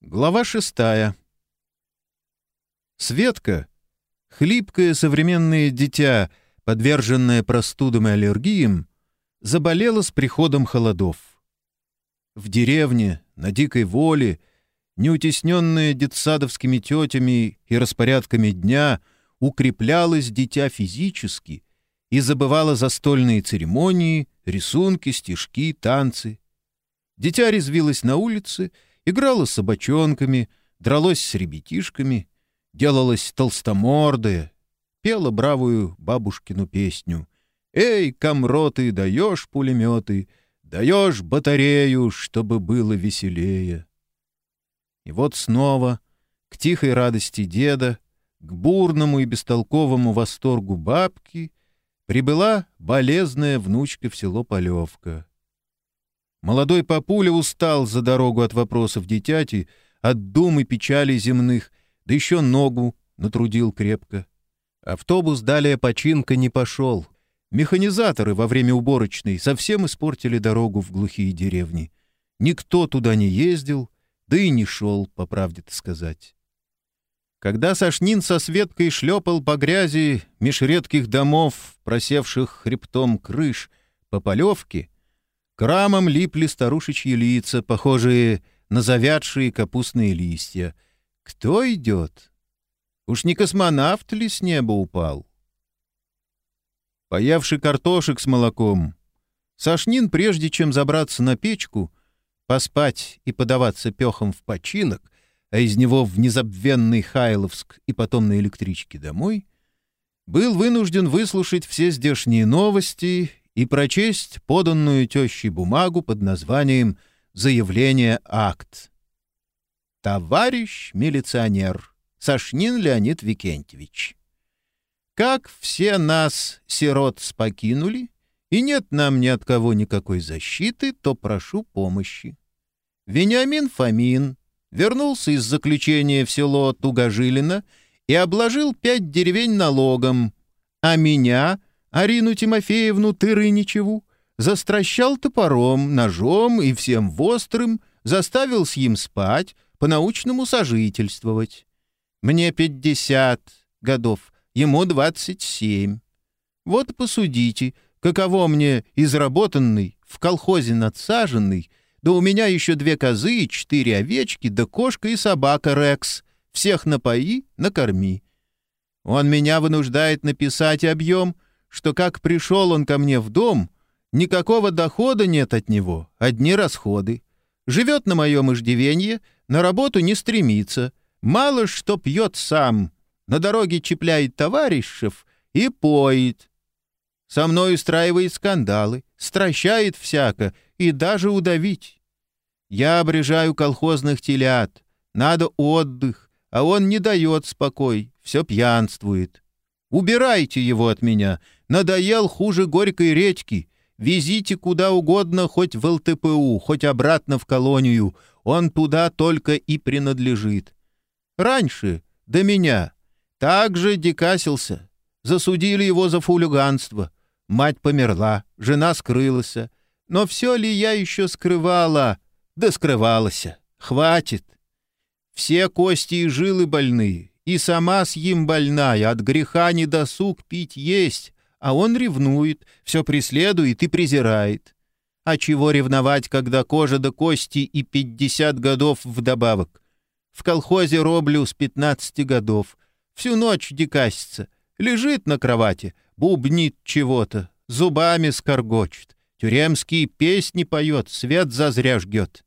Глава шестая. Светка, хлипкое современное дитя, подверженное простудам и аллергиям, заболела с приходом холодов. В деревне, на дикой воле, неутесненная детсадовскими тетями и распорядками дня, укреплялось дитя физически и забывало застольные церемонии, рисунки, стишки, танцы. Дитя резвилось на улице — играла с собачонками, дралась с ребятишками, делалась толстомордая, пела бравую бабушкину песню. «Эй, комроты, даешь пулеметы, даешь батарею, чтобы было веселее». И вот снова, к тихой радости деда, к бурному и бестолковому восторгу бабки, прибыла болезная внучка в село Полевка. Молодой папуля устал за дорогу от вопросов дитяти, от дум и печали земных, да еще ногу натрудил крепко. Автобус далее починка не пошел. Механизаторы во время уборочной совсем испортили дорогу в глухие деревни. Никто туда не ездил, да и не шел, по правде-то сказать. Когда Сашнин со Светкой шлепал по грязи меж редких домов, просевших хребтом крыш, по полевке — к рамам липли старушечьи лица, похожие на завядшие капустные листья. Кто идет? Уж не космонавт ли с неба упал? Появший картошек с молоком, Сашнин, прежде чем забраться на печку, поспать и подаваться пехом в починок, а из него в незабвенный Хайловск и потом на электричке домой, был вынужден выслушать все здешние новости и прочесть поданную тещей бумагу под названием «Заявление акт». «Товарищ милиционер, Сашнин Леонид Викентьевич, как все нас, сирот, спокинули, и нет нам ни от кого никакой защиты, то прошу помощи. Вениамин Фомин вернулся из заключения в село Тугожилино и обложил пять деревень налогом, а меня — Арину Тимофеевну Тырыничеву, застращал топором, ножом и всем вострым, заставил с ним спать, по-научному сожительствовать. Мне пятьдесят годов, ему двадцать семь. Вот посудите, каково мне изработанный, в колхозе надсаженный, да у меня еще две козы и четыре овечки, да кошка и собака Рекс. Всех напои, накорми. Он меня вынуждает написать объем — что как пришел он ко мне в дом, никакого дохода нет от него, одни расходы. Живет на моем иждивенье, на работу не стремится, мало что пьет сам, на дороге чепляет товарищев и поет. Со мной устраивает скандалы, стращает всяко и даже удавить. Я обрежаю колхозных телят, надо отдых, а он не дает спокой, все пьянствует. Убирайте его от меня, Надоел хуже горькой редьки. Везите куда угодно, хоть в ЛТПУ, хоть обратно в колонию. Он туда только и принадлежит. Раньше, до меня, так же декасился. Засудили его за фулиганство. Мать померла, жена скрылась. Но все ли я еще скрывала? Да скрывалась. Хватит. Все кости и жилы больные, и сама с им больная, от греха не досуг пить есть, а он ревнует, все преследует и презирает. А чего ревновать, когда кожа до кости и пятьдесят годов вдобавок? В колхозе роблю с пятнадцати годов. Всю ночь дикасится. Лежит на кровати, бубнит чего-то, зубами скоргочет. Тюремские песни поет, свет зазря жгет.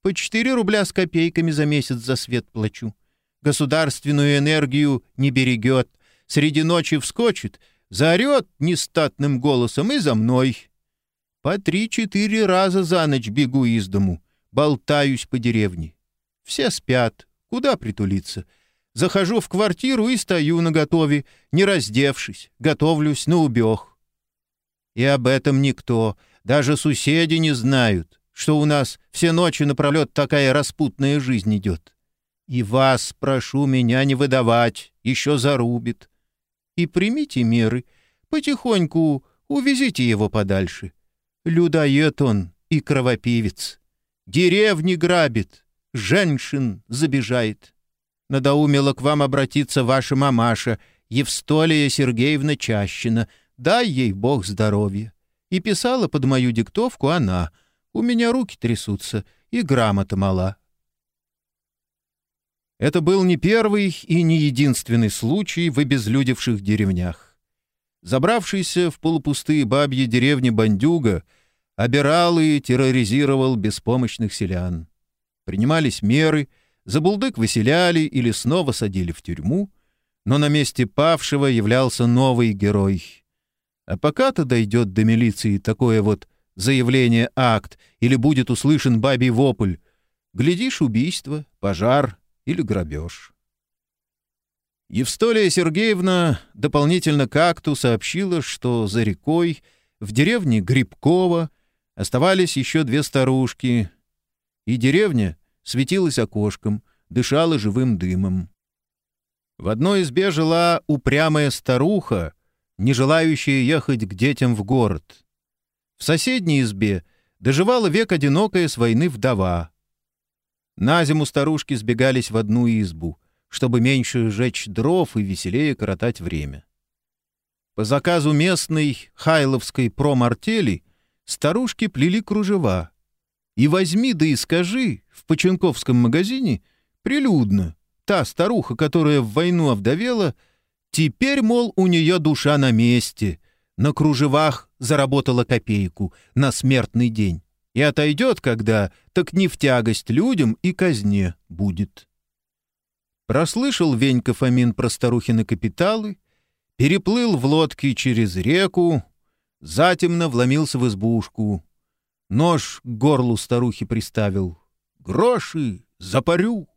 По четыре рубля с копейками за месяц за свет плачу. Государственную энергию не берегет. Среди ночи вскочит — Заорет нестатным голосом и за мной. По три-четыре раза за ночь бегу из дому, болтаюсь по деревне. Все спят, куда притулиться? Захожу в квартиру и стою наготове, не раздевшись, готовлюсь на убег. И об этом никто, даже соседи не знают, что у нас все ночи напролет такая распутная жизнь идет. И вас прошу меня не выдавать, еще зарубит и примите меры. Потихоньку увезите его подальше. Людоед он и кровопивец. Деревни грабит. женщин забежает. Надоумела к вам обратиться ваша мамаша, Евстолия Сергеевна Чащина. Дай ей Бог здоровья. И писала под мою диктовку она. У меня руки трясутся, и грамота мала. Это был не первый и не единственный случай в обезлюдевших деревнях. Забравшийся в полупустые бабьи деревни бандюга обирал и терроризировал беспомощных селян. Принимались меры, забулдык выселяли или снова садили в тюрьму, но на месте павшего являлся новый герой. А пока-то дойдет до милиции такое вот заявление акт или будет услышан бабий вопль. Глядишь, убийство, пожар или грабеж. Евстолия Сергеевна дополнительно к акту сообщила, что за рекой в деревне Грибкова оставались еще две старушки, и деревня светилась окошком, дышала живым дымом. В одной избе жила упрямая старуха, не желающая ехать к детям в город. В соседней избе доживала век одинокая с войны вдова. На зиму старушки сбегались в одну избу, чтобы меньше жечь дров и веселее коротать время. По заказу местной хайловской промартели старушки плели кружева. И возьми да и скажи в Поченковском магазине прилюдно. Та старуха, которая в войну овдовела, теперь, мол, у нее душа на месте, на кружевах заработала копейку на смертный день. И отойдет, когда, так не в тягость людям и казне будет. Прослышал Венька Фомин про старухины капиталы, переплыл в лодке через реку, затемно вломился в избушку. Нож к горлу старухи приставил. «Гроши! Запарю!»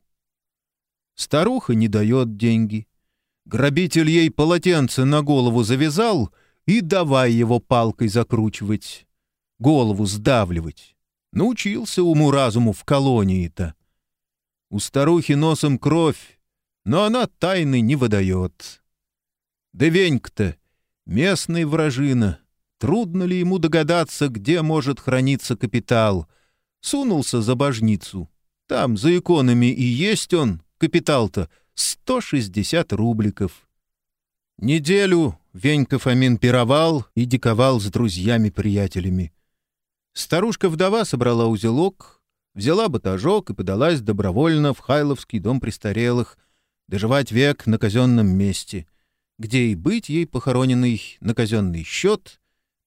Старуха не дает деньги. Грабитель ей полотенце на голову завязал — и давай его палкой закручивать, голову сдавливать. Научился уму-разуму в колонии-то. У старухи носом кровь, но она тайны не выдает. Да Венька-то, местный вражина, трудно ли ему догадаться, где может храниться капитал? Сунулся за божницу. Там, за иконами, и есть он, капитал-то, 160 рубликов. Неделю Венька Фомин пировал и диковал с друзьями-приятелями. Старушка-вдова собрала узелок, взяла батажок и подалась добровольно в Хайловский дом престарелых, доживать век на казенном месте, где и быть ей похороненный на казенный счет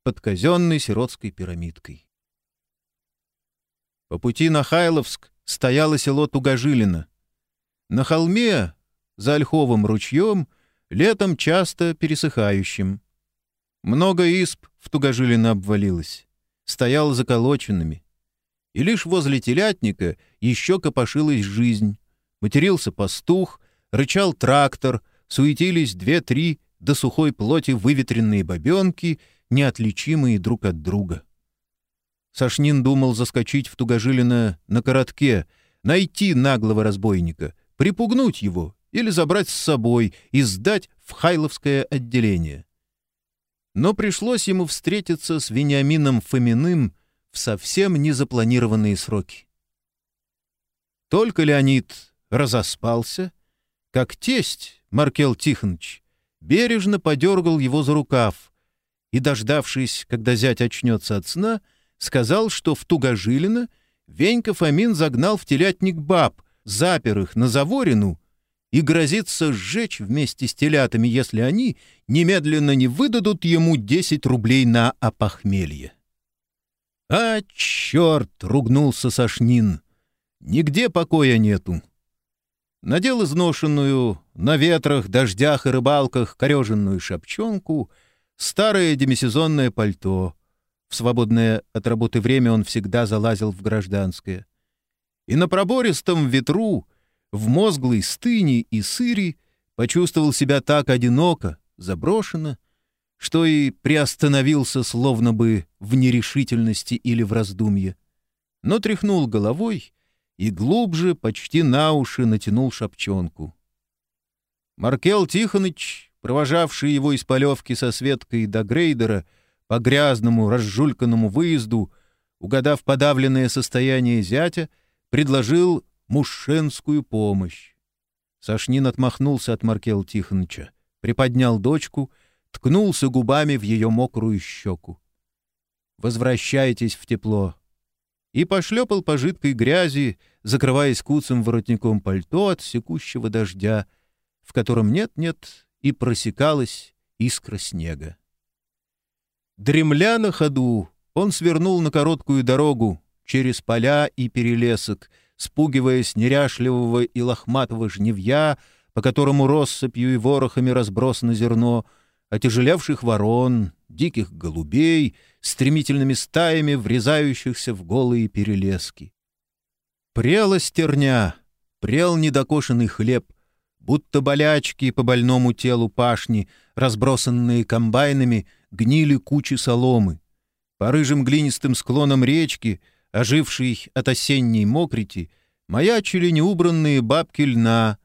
под казенной сиротской пирамидкой. По пути на Хайловск стояло село Тугажилино. На холме, за Ольховым ручьем, летом часто пересыхающим. Много исп в Тугожилино обвалилось, стоял заколоченными. И лишь возле телятника еще копошилась жизнь. Матерился пастух, рычал трактор, суетились две-три до сухой плоти выветренные бабенки, неотличимые друг от друга. Сашнин думал заскочить в Тугожилино на коротке, найти наглого разбойника, припугнуть его или забрать с собой и сдать в Хайловское отделение. Но пришлось ему встретиться с Вениамином Фоминым в совсем незапланированные сроки. Только Леонид разоспался, как тесть Маркел Тихонович бережно подергал его за рукав и, дождавшись, когда зять очнется от сна, сказал, что в Тугожилино Венька Фомин загнал в телятник баб, запер их на Заворину и грозится сжечь вместе с телятами, если они немедленно не выдадут ему 10 рублей на опохмелье. «А, черт!» — ругнулся Сашнин. «Нигде покоя нету». Надел изношенную, на ветрах, дождях и рыбалках кореженную шапчонку, старое демисезонное пальто. В свободное от работы время он всегда залазил в гражданское. И на пробористом ветру — в мозглой стыне и сыре почувствовал себя так одиноко, заброшено, что и приостановился словно бы в нерешительности или в раздумье, но тряхнул головой и глубже, почти на уши, натянул шапчонку. Маркел Тихоныч, провожавший его из полевки со Светкой до Грейдера по грязному, разжульканному выезду, угадав подавленное состояние зятя, предложил мужшенскую помощь. Сашнин отмахнулся от Маркел Тихоныча, приподнял дочку, ткнулся губами в ее мокрую щеку. «Возвращайтесь в тепло». И пошлепал по жидкой грязи, закрываясь куцым воротником пальто от секущего дождя, в котором нет-нет и просекалась искра снега. Дремля на ходу, он свернул на короткую дорогу через поля и перелесок, спугиваясь неряшливого и лохматого жневья, по которому россыпью и ворохами разбросано зерно, отяжелевших ворон, диких голубей, стремительными стаями врезающихся в голые перелески. Прела стерня, прел недокошенный хлеб, будто болячки по больному телу пашни, разбросанные комбайнами, гнили кучи соломы. По рыжим глинистым склонам речки, ожившей от осенней мокрити, маячили неубранные бабки льна,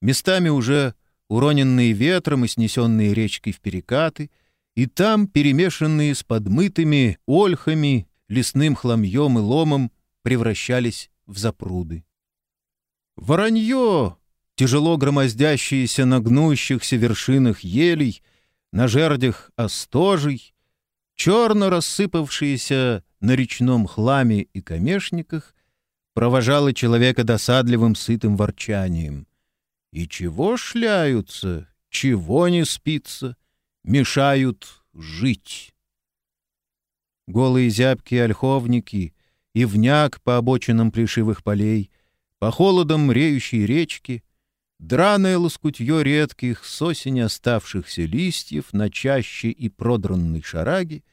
местами уже уроненные ветром и снесенные речкой в перекаты, и там, перемешанные с подмытыми ольхами, лесным хламьем и ломом, превращались в запруды. Воронье, тяжело громоздящиеся на гнущихся вершинах елей, на жердях остожей, черно рассыпавшиеся на речном хламе и камешниках, провожало человека досадливым сытым ворчанием. И чего шляются, чего не спится, мешают жить. Голые зябкие ольховники и вняк по обочинам плешивых полей, по холодам реющей речки — Драное лоскутье редких с осени оставшихся листьев на чаще и продранной шараги,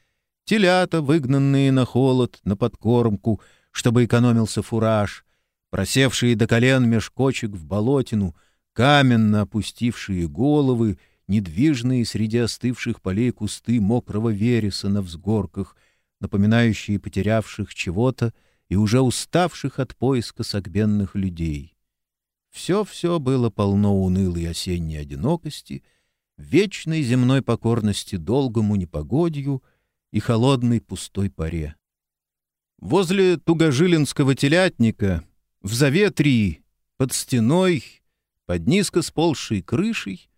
телята, выгнанные на холод, на подкормку, чтобы экономился фураж, просевшие до колен меж кочек в болотину, каменно опустившие головы, недвижные среди остывших полей кусты мокрого вереса на взгорках, напоминающие потерявших чего-то и уже уставших от поиска согбенных людей. Все-все было полно унылой осенней одинокости, вечной земной покорности долгому непогодью и холодной пустой паре. Возле Тугожилинского телятника, в заветрии, под стеной, под низко сползшей крышей,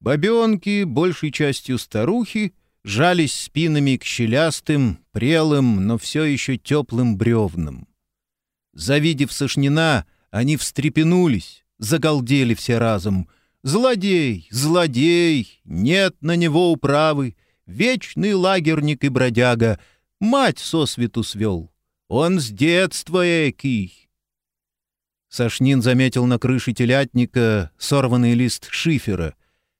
бабенки, большей частью старухи, жались спинами к щелястым, прелым, но все еще теплым бревнам. Завидев Сошнина, они встрепенулись, загалдели все разом. «Злодей! Злодей! Нет на него управы! Вечный лагерник и бродяга! Мать сосвету свел! Он с детства экий!» Сашнин заметил на крыше телятника сорванный лист шифера,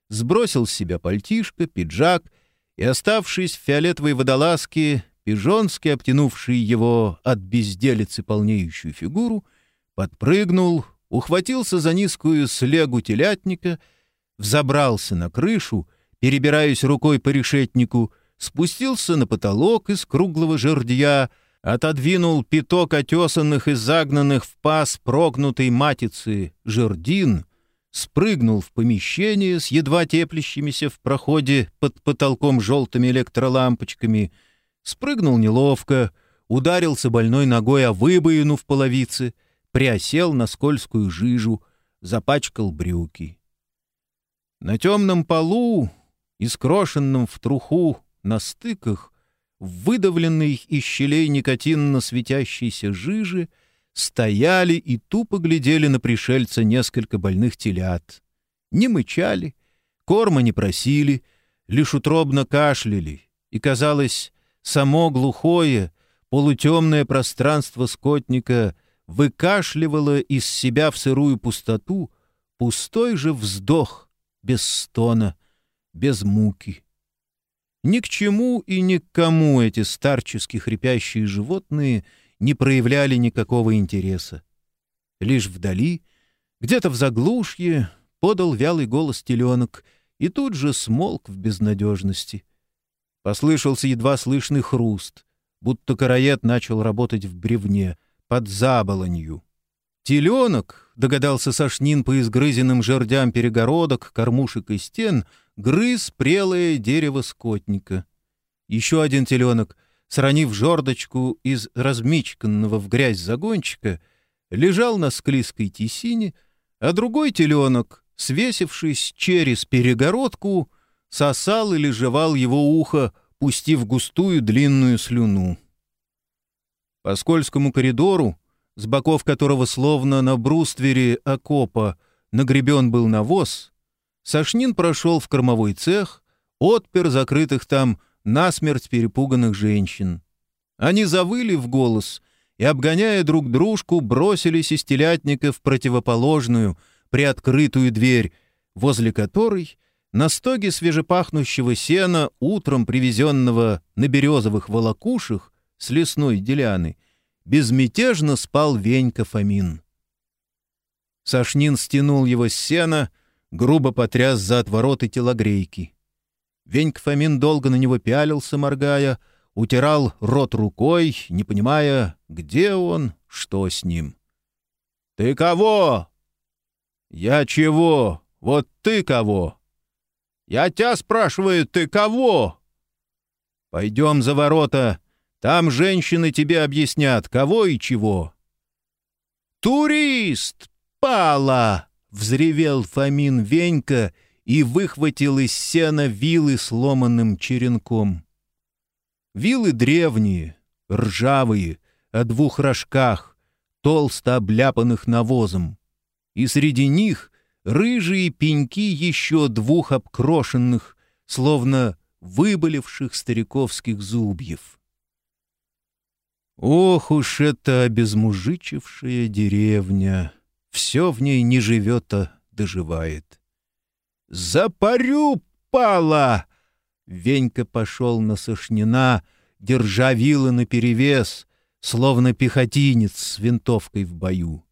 сбросил с себя пальтишко, пиджак и, оставшись в фиолетовой водолазке, пижонски обтянувший его от безделицы полнеющую фигуру, подпрыгнул, ухватился за низкую слегу телятника, взобрался на крышу, перебираясь рукой по решетнику, спустился на потолок из круглого жердья, отодвинул пяток отесанных и загнанных в паз прогнутой матицы жердин, спрыгнул в помещение с едва теплящимися в проходе под потолком желтыми электролампочками, спрыгнул неловко, ударился больной ногой о выбоину в половице — приосел на скользкую жижу, запачкал брюки. На темном полу, искрошенном в труху, на стыках, в выдавленной из щелей никотинно светящейся жижи, стояли и тупо глядели на пришельца несколько больных телят. Не мычали, корма не просили, лишь утробно кашляли, и, казалось, само глухое, полутемное пространство скотника выкашливала из себя в сырую пустоту пустой же вздох, без стона, без муки. Ни к чему и ни к кому эти старчески хрипящие животные не проявляли никакого интереса. Лишь вдали, где-то в заглушье, подал вялый голос теленок и тут же смолк в безнадежности. Послышался едва слышный хруст, будто караед начал работать в бревне — под заболонью. Теленок, догадался Сашнин по изгрызенным жердям перегородок, кормушек и стен, грыз прелое дерево скотника. Еще один теленок, сранив жердочку из размичканного в грязь загончика, лежал на склизкой тесине, а другой теленок, свесившись через перегородку, сосал или жевал его ухо, пустив густую длинную слюну. По скользкому коридору, с боков которого словно на бруствере окопа нагребен был навоз, Сашнин прошел в кормовой цех, отпер закрытых там насмерть перепуганных женщин. Они завыли в голос и, обгоняя друг дружку, бросились из телятника в противоположную, приоткрытую дверь, возле которой на стоге свежепахнущего сена, утром привезенного на березовых волокушах с лесной деляны, безмятежно спал Венька Фомин. Сашнин стянул его с сена, грубо потряс за отвороты телогрейки. Венька Фомин долго на него пялился, моргая, утирал рот рукой, не понимая, где он, что с ним. — Ты кого? — Я чего? Вот ты кого? — Я тебя спрашиваю, ты кого? — Пойдем за ворота, там женщины тебе объяснят, кого и чего. — Турист! Пала! — взревел Фомин Венька и выхватил из сена вилы сломанным черенком. Вилы древние, ржавые, о двух рожках, толсто обляпанных навозом. И среди них рыжие пеньки еще двух обкрошенных, словно выболевших стариковских зубьев. Ох уж эта обезмужичившая деревня! Все в ней не живет, а доживает. «Запарю пала!» Венька пошел на Сошнина, держа вилы наперевес, словно пехотинец с винтовкой в бою.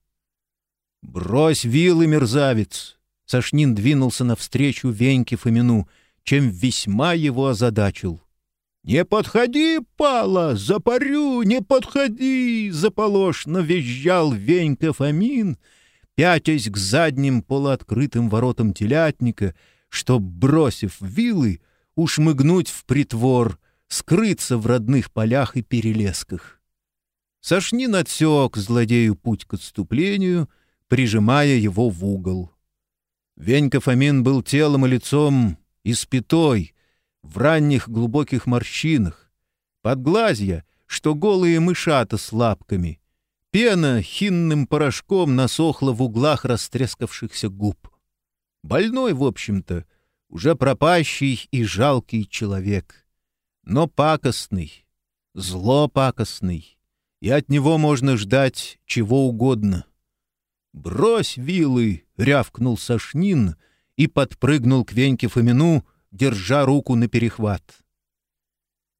«Брось вилы, мерзавец!» Сашнин двинулся навстречу Веньке Фомину, чем весьма его озадачил. «Не подходи, Пала, запарю, не подходи!» Заполошно визжал Венька Фомин — пятясь к задним полуоткрытым воротам телятника, чтоб, бросив вилы, ушмыгнуть в притвор, скрыться в родных полях и перелесках. Сашнин отсек злодею путь к отступлению, прижимая его в угол. Венька Фомин был телом и лицом испятой, в ранних глубоких морщинах, подглазья, что голые мышата с лапками, Пена хинным порошком насохла в углах растрескавшихся губ. Больной, в общем-то, уже пропащий и жалкий человек. Но пакостный, зло пакостный, и от него можно ждать чего угодно. «Брось вилы!» — рявкнул Сашнин и подпрыгнул к Веньке Фомину, держа руку на перехват.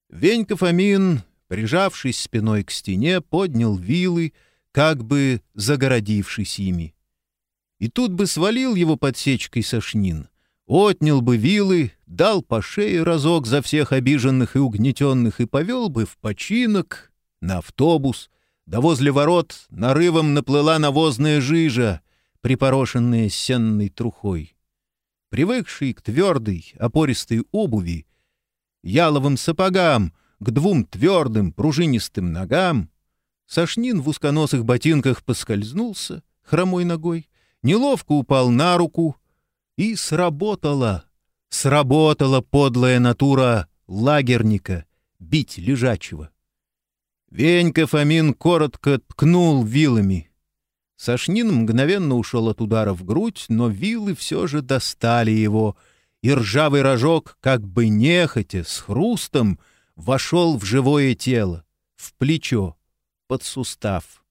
Венька Фомин прижавшись спиной к стене, поднял вилы, как бы загородившись ими. И тут бы свалил его подсечкой сошнин, отнял бы вилы, дал по шее разок за всех обиженных и угнетенных и повел бы в починок, на автобус, да возле ворот нарывом наплыла навозная жижа, припорошенная сенной трухой. Привыкший к твердой, опористой обуви, яловым сапогам — к двум твердым пружинистым ногам. Сашнин в узконосых ботинках поскользнулся хромой ногой, неловко упал на руку, и сработала, сработала подлая натура лагерника бить лежачего. Венька Фомин коротко ткнул вилами. Сашнин мгновенно ушел от удара в грудь, но вилы все же достали его, и ржавый рожок, как бы нехотя, с хрустом, вошел в живое тело, в плечо, под сустав.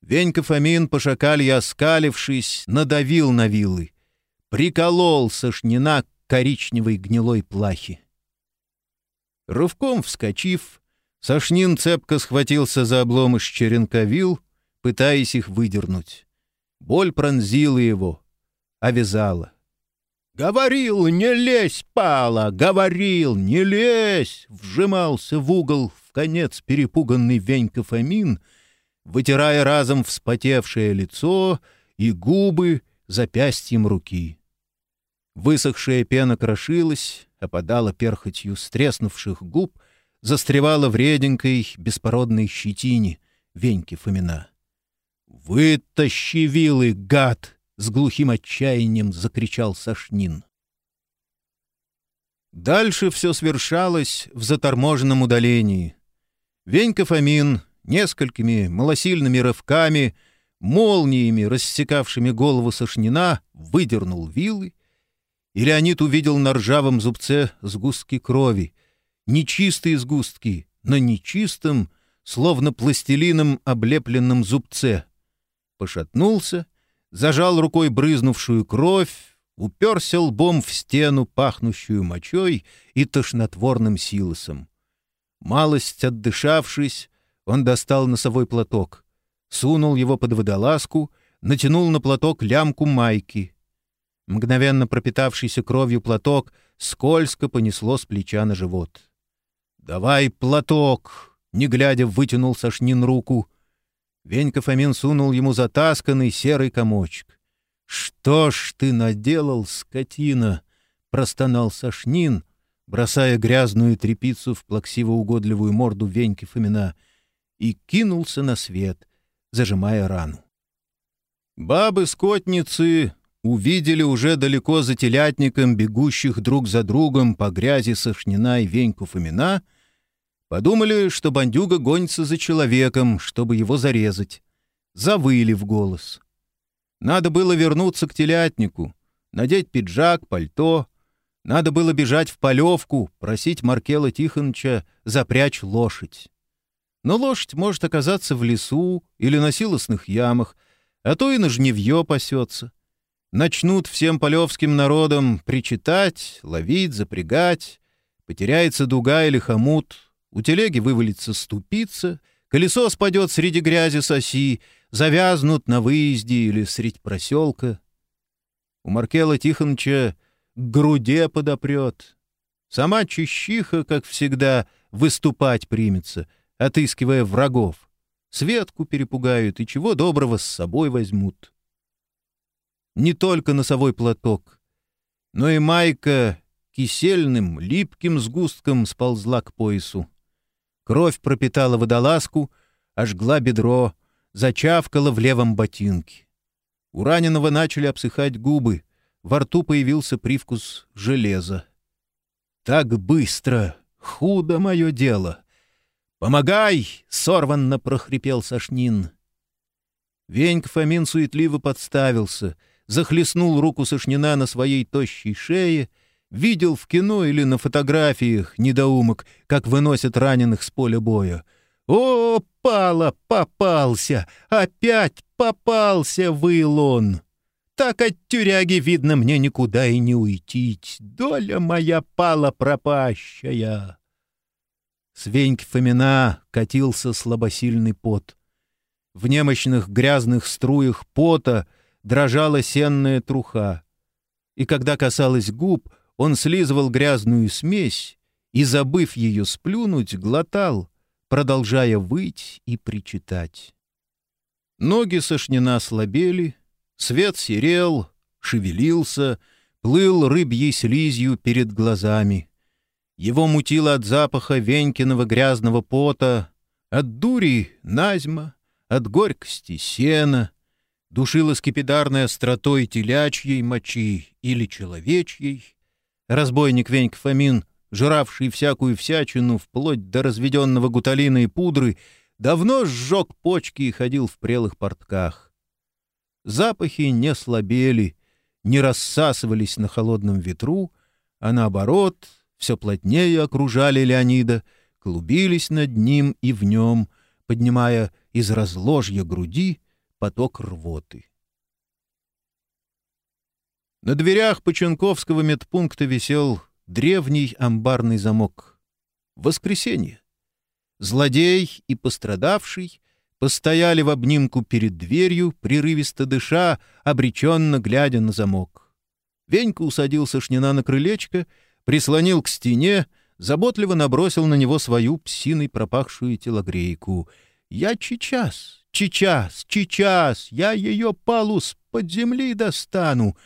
Венька Фомин, пошакалья оскалившись, надавил на вилы, приколол сошнина к коричневой гнилой плахе. Рывком вскочив, Сашнин цепко схватился за обломыш черенка вил, пытаясь их выдернуть. Боль пронзила его, овязала. «Говорил, не лезь, Пала! Говорил, не лезь!» Вжимался в угол в конец перепуганный Венька Фомин, вытирая разом вспотевшее лицо и губы запястьем руки. Высохшая пена крошилась, опадала перхотью стреснувших губ, застревала в реденькой беспородной щетине Веньки Фомина. «Вытащи вилы, гад!» — с глухим отчаянием закричал Сашнин. Дальше все свершалось в заторможенном удалении. Венька Фомин несколькими малосильными рывками, молниями, рассекавшими голову Сашнина, выдернул вилы, и Леонид увидел на ржавом зубце сгустки крови. Нечистые сгустки на нечистом, словно пластилином облепленном зубце. Пошатнулся, зажал рукой брызнувшую кровь, уперся лбом в стену, пахнущую мочой и тошнотворным силосом. Малость отдышавшись, он достал носовой платок, сунул его под водолазку, натянул на платок лямку майки. Мгновенно пропитавшийся кровью платок скользко понесло с плеча на живот. «Давай платок!» — не глядя вытянул Сашнин руку. Венька Фомин сунул ему затасканный серый комочек. «Что ж ты наделал, скотина?» — простонал Сашнин, бросая грязную трепицу в плаксиво-угодливую морду Веньки Фомина, и кинулся на свет, зажимая рану. Бабы-скотницы увидели уже далеко за телятником бегущих друг за другом по грязи Сашнина и Веньку Фомина, подумали, что бандюга гонится за человеком, чтобы его зарезать. Завыли в голос. Надо было вернуться к телятнику, надеть пиджак, пальто — надо было бежать в полевку, просить Маркела Тихоновича запрячь лошадь. Но лошадь может оказаться в лесу или на силосных ямах, а то и на жневье пасется. Начнут всем полевским народом причитать, ловить, запрягать, потеряется дуга или хомут, у телеги вывалится ступица, колесо спадет среди грязи соси, завязнут на выезде или средь проселка. У Маркела Тихоновича к груде подопрет. Сама чищиха, как всегда, выступать примется, отыскивая врагов. Светку перепугают и чего доброго с собой возьмут. Не только носовой платок, но и майка кисельным, липким сгустком сползла к поясу. Кровь пропитала водолазку, ожгла бедро, зачавкала в левом ботинке. У раненого начали обсыхать губы, во рту появился привкус железа. «Так быстро! Худо мое дело!» «Помогай!» — сорванно прохрипел Сашнин. Венька Фомин суетливо подставился, захлестнул руку Сашнина на своей тощей шее, видел в кино или на фотографиях недоумок, как выносят раненых с поля боя. «О, пала, попался! Опять попался!» — выл он. Так от тюряги, видно, мне никуда и не уйти. Доля моя пала пропащая. С Веньки Фомина катился слабосильный пот. В немощных грязных струях пота дрожала сенная труха. И когда касалась губ, он слизывал грязную смесь и, забыв ее сплюнуть, глотал, продолжая выть и причитать. Ноги Сашнина слабели — Свет серел, шевелился, плыл рыбьей слизью перед глазами. Его мутило от запаха Венькиного грязного пота, от дури — назьма, от горькости — сена, душила скипидарной остротой телячьей мочи или человечьей. Разбойник Венька Фомин, жравший всякую всячину вплоть до разведенного гуталина и пудры, давно сжег почки и ходил в прелых портках. Запахи не слабели, не рассасывались на холодном ветру, а наоборот, все плотнее окружали Леонида, клубились над ним и в нем, поднимая из разложья груди поток рвоты. На дверях Поченковского медпункта висел древний амбарный замок. Воскресенье. Злодей и пострадавший постояли в обнимку перед дверью, прерывисто дыша, обреченно глядя на замок. Венька усадил Сашнина на крылечко, прислонил к стене, заботливо набросил на него свою псиной пропахшую телогрейку. «Я сейчас, сейчас, сейчас, я ее палу с-под земли достану,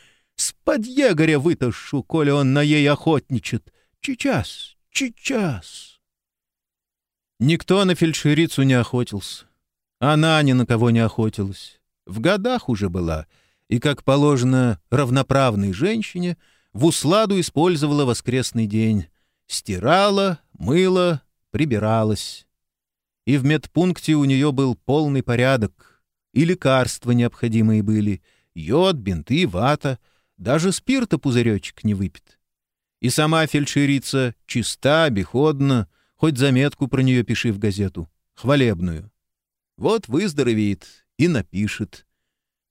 с-под егоря вытащу, коли он на ей охотничает. Сейчас, сейчас!» Никто на фельдшерицу не охотился. Она ни на кого не охотилась. В годах уже была, и, как положено равноправной женщине, в усладу использовала воскресный день. Стирала, мыла, прибиралась. И в медпункте у нее был полный порядок. И лекарства необходимые были. Йод, бинты, вата. Даже спирта пузыречек не выпит. И сама фельдшерица чиста, обиходна, хоть заметку про нее пиши в газету, хвалебную. Вот выздоровеет и напишет.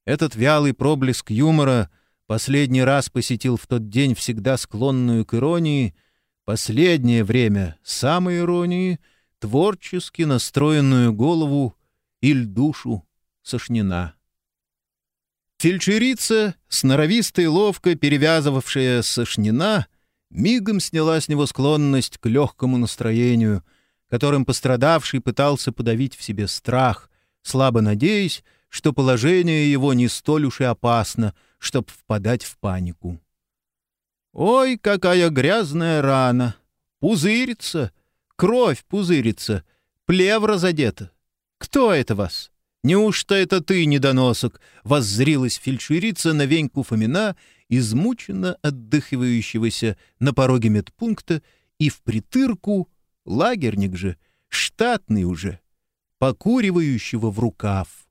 Этот вялый проблеск юмора последний раз посетил в тот день всегда склонную к иронии, последнее время самой иронии, творчески настроенную голову или душу Сошнина. Фельдшерица, сноровисто и ловко перевязывавшая Сошнина, мигом сняла с него склонность к легкому настроению — которым пострадавший пытался подавить в себе страх, слабо надеясь, что положение его не столь уж и опасно, чтоб впадать в панику. «Ой, какая грязная рана! Пузырится! Кровь пузырится! Плевра задета! Кто это вас? Неужто это ты, недоносок?» — воззрилась фельдшерица на Веньку Фомина, измученно отдыхивающегося на пороге медпункта, и в притырку Лагерник же, штатный уже, покуривающего в рукав.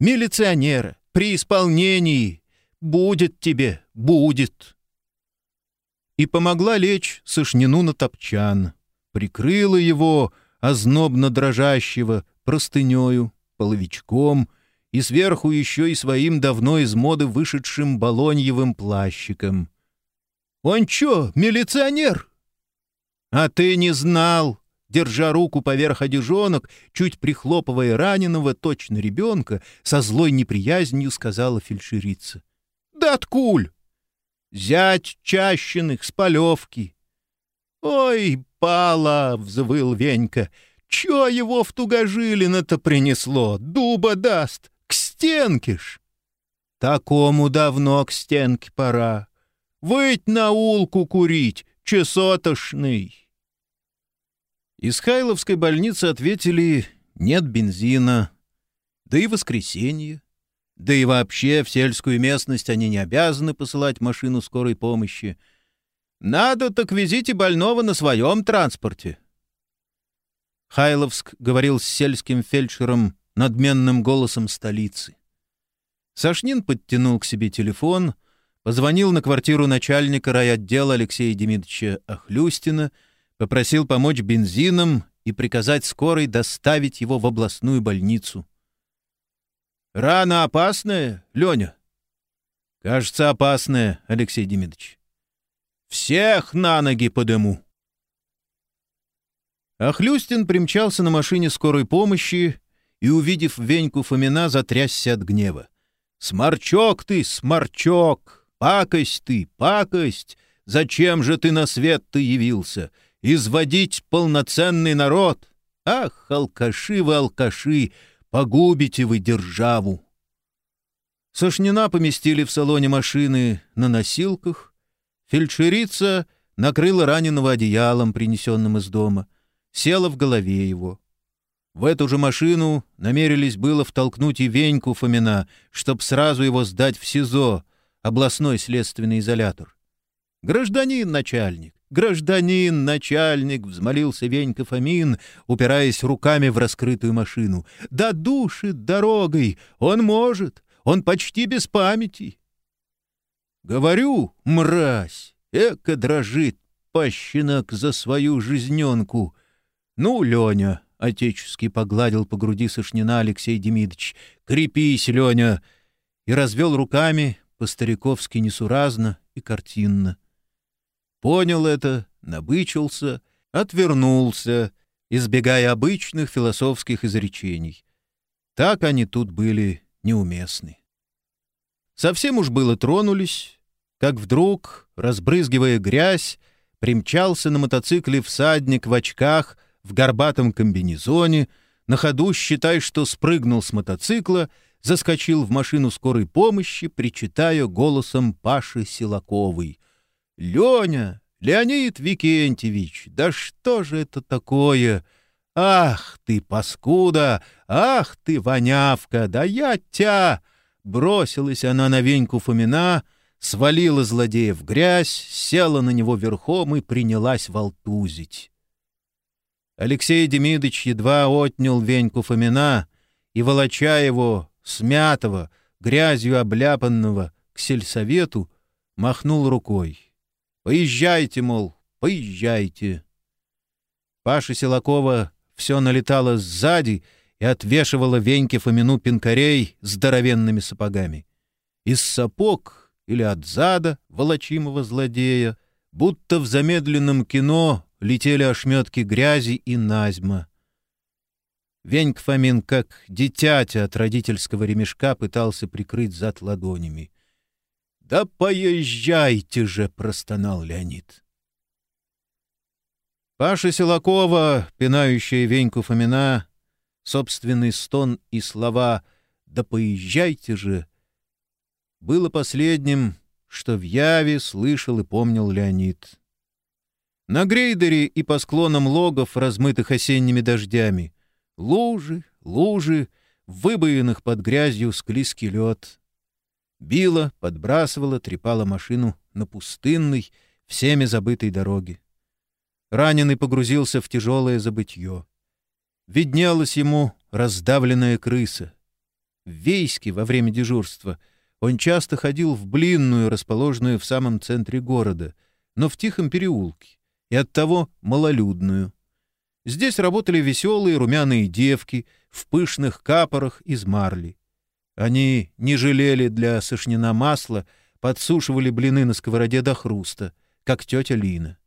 Милиционера, при исполнении. Будет тебе, будет. И помогла лечь Сошнину на топчан, прикрыла его, ознобно дрожащего, простынею, половичком и сверху еще и своим давно из моды вышедшим балоньевым плащиком. «Он чё, милиционер?» «А ты не знал!» Держа руку поверх одежонок, чуть прихлопывая раненого, точно ребенка, со злой неприязнью сказала фельдшерица. «Да откуль?» «Зять Чащиных с полевки». «Ой, пала!» — взвыл Венька. «Чё его в тугожилино-то принесло? Дуба даст! К стенке ж!» «Такому давно к стенке пора. Выть на улку курить, чесотошный. Из Хайловской больницы ответили «нет бензина». Да и воскресенье. Да и вообще в сельскую местность они не обязаны посылать машину скорой помощи. Надо так везите больного на своем транспорте. Хайловск говорил с сельским фельдшером надменным голосом столицы. Сашнин подтянул к себе телефон — позвонил на квартиру начальника райотдела Алексея Демидовича Охлюстина, попросил помочь бензином и приказать скорой доставить его в областную больницу. «Рана опасная, Леня?» «Кажется, опасная, Алексей Демидович». «Всех на ноги подыму!» Охлюстин примчался на машине скорой помощи и, увидев Веньку Фомина, затрясся от гнева. «Сморчок ты, сморчок! Пакость ты, пакость! Зачем же ты на свет-то явился? Изводить полноценный народ? Ах, алкаши вы, алкаши, погубите вы державу!» Сошнина поместили в салоне машины на носилках. Фельдшерица накрыла раненого одеялом, принесенным из дома, села в голове его. В эту же машину намерились было втолкнуть и Веньку Фомина, чтоб сразу его сдать в СИЗО, областной следственный изолятор. «Гражданин начальник! Гражданин начальник!» — взмолился Венька Фомин, упираясь руками в раскрытую машину. «Да душит дорогой! Он может! Он почти без памяти!» «Говорю, мразь! Эко дрожит пащенок за свою жизненку! Ну, Леня!» — отечески погладил по груди Сошнина Алексей Демидович. «Крепись, Леня!» И развел руками, по-стариковски несуразно и картинно. Понял это, набычился, отвернулся, избегая обычных философских изречений. Так они тут были неуместны. Совсем уж было тронулись, как вдруг, разбрызгивая грязь, примчался на мотоцикле всадник в очках, в горбатом комбинезоне, на ходу считай, что спрыгнул с мотоцикла — заскочил в машину скорой помощи, причитая голосом Паши Силаковой. «Леня! Леонид Викентьевич! Да что же это такое? «Ах ты, паскуда! Ах ты, вонявка! Да я тя!» Бросилась она на Веньку Фомина, свалила злодея в грязь, села на него верхом и принялась волтузить. Алексей Демидович едва отнял Веньку Фомина и, волоча его, смятого, грязью обляпанного, к сельсовету, махнул рукой. «Поезжайте, мол, поезжайте». Паша Силакова все налетала сзади и отвешивала Веньке Фомину пинкарей здоровенными сапогами. Из сапог или от зада волочимого злодея, будто в замедленном кино летели ошметки грязи и назьма. Веньк Фомин, как дитятя от родительского ремешка, пытался прикрыть зад ладонями. «Да поезжайте же!» — простонал Леонид. Паша Силакова, пинающая Веньку Фомина, собственный стон и слова «Да поезжайте же!» было последним, что в Яве слышал и помнил Леонид. На грейдере и по склонам логов, размытых осенними дождями, лужи, лужи, выбоенных под грязью склизкий лед. Била, подбрасывала, трепала машину на пустынной, всеми забытой дороге. Раненый погрузился в тяжелое забытье. Виднелась ему раздавленная крыса. В Вейске во время дежурства он часто ходил в блинную, расположенную в самом центре города, но в тихом переулке, и оттого малолюдную. Здесь работали веселые румяные девки в пышных капорах из марли. Они не жалели для сошнина масла, подсушивали блины на сковороде до хруста, как тетя Лина.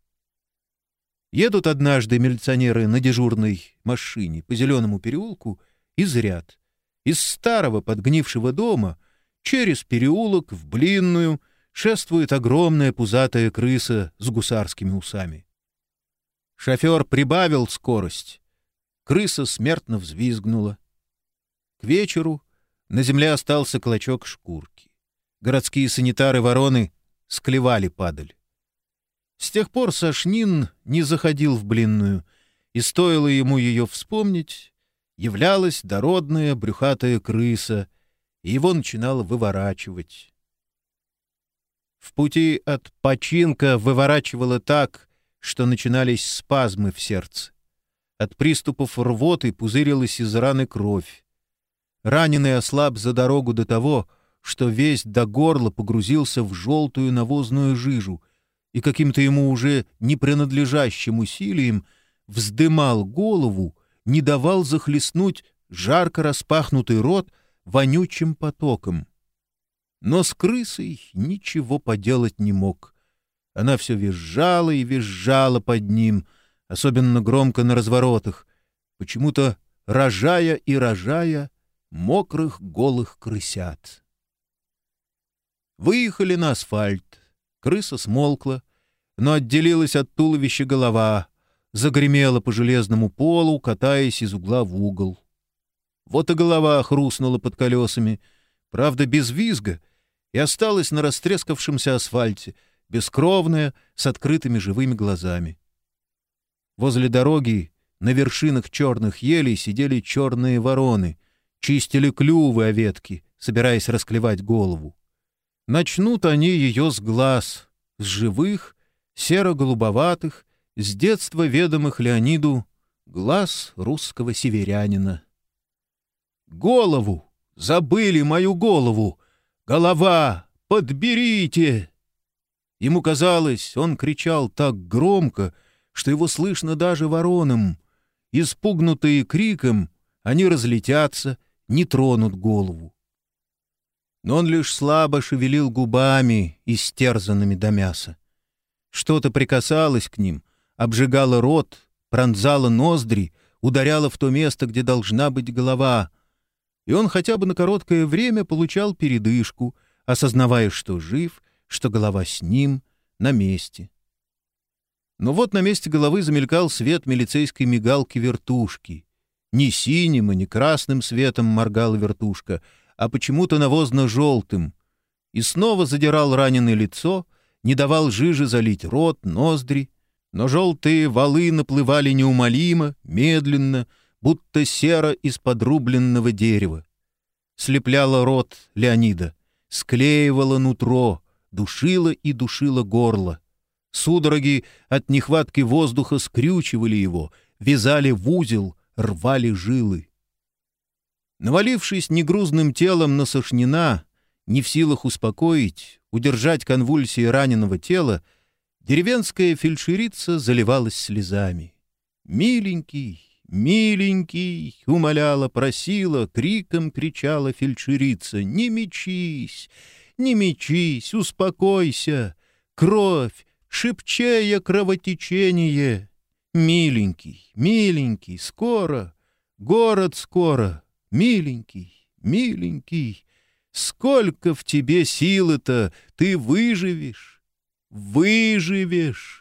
Едут однажды милиционеры на дежурной машине по зеленому переулку из ряд. Из старого подгнившего дома через переулок в блинную шествует огромная пузатая крыса с гусарскими усами. Шофер прибавил скорость. Крыса смертно взвизгнула. К вечеру на земле остался клочок шкурки. Городские санитары-вороны склевали падаль. С тех пор Сашнин не заходил в блинную, и стоило ему ее вспомнить, являлась дородная брюхатая крыса, и его начинало выворачивать. В пути от починка выворачивало так, что начинались спазмы в сердце. От приступов рвоты пузырилась из раны кровь. Раненый ослаб за дорогу до того, что весь до горла погрузился в желтую навозную жижу — и каким-то ему уже не принадлежащим усилием вздымал голову, не давал захлестнуть жарко распахнутый рот вонючим потоком. Но с крысой ничего поделать не мог. Она все визжала и визжала под ним, особенно громко на разворотах, почему-то рожая и рожая мокрых голых крысят. Выехали на асфальт. Крыса смолкла, но отделилась от туловища голова, загремела по железному полу, катаясь из угла в угол. Вот и голова хрустнула под колесами, правда, без визга, и осталась на растрескавшемся асфальте, бескровная, с открытыми живыми глазами. Возле дороги на вершинах черных елей сидели черные вороны, чистили клювы о ветки, собираясь расклевать голову. Начнут они ее с глаз, с живых, серо-голубоватых, с детства ведомых Леониду, глаз русского северянина. «Голову! Забыли мою голову! Голова! Подберите!» Ему казалось, он кричал так громко, что его слышно даже воронам. Испугнутые криком, они разлетятся, не тронут голову но он лишь слабо шевелил губами, истерзанными до мяса. Что-то прикасалось к ним, обжигало рот, пронзало ноздри, ударяло в то место, где должна быть голова. И он хотя бы на короткое время получал передышку, осознавая, что жив, что голова с ним, на месте. Но вот на месте головы замелькал свет милицейской мигалки вертушки. Ни синим и ни красным светом моргала вертушка — а почему-то навозно-желтым, и снова задирал раненое лицо, не давал жиже залить рот, ноздри, Но желтые валы наплывали неумолимо, медленно, будто сера из подрубленного дерева. Слепляла рот Леонида, склеивала нутро, душила и душила горло. Судороги от нехватки воздуха скрючивали его, вязали в узел, рвали жилы. Навалившись негрузным телом на Сошнина, не в силах успокоить, удержать конвульсии раненого тела, деревенская фельдшерица заливалась слезами. «Миленький, миленький!» — умоляла, просила, криком кричала фельдшерица. «Не мечись, не мечись, успокойся! Кровь, шепчая кровотечение! Миленький, миленький, скоро, город скоро, миленький, миленький!» Сколько в тебе силы-то, ты выживешь, выживешь.